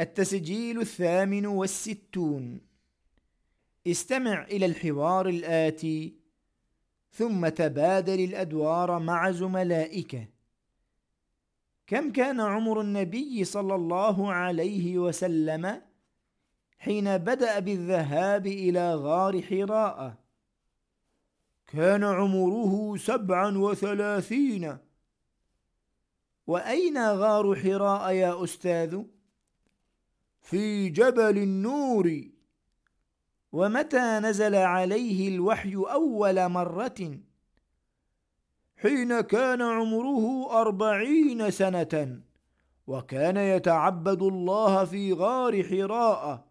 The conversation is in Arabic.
التسجيل الثامن والستون. استمع إلى الحوار الآتي ثم تبادل الأدوار مع زملائك. كم كان عمر النبي صلى الله عليه وسلم حين بدأ بالذهاب إلى غار حراء؟ كان عمره سبعا وثلاثين. وأين غار حراء يا أستاذ؟ في جبل النور. ومتى نزل عليه الوحي أول مرة؟ حين كان عمره أربعين سنة وكان يتعبد الله في غار حراء.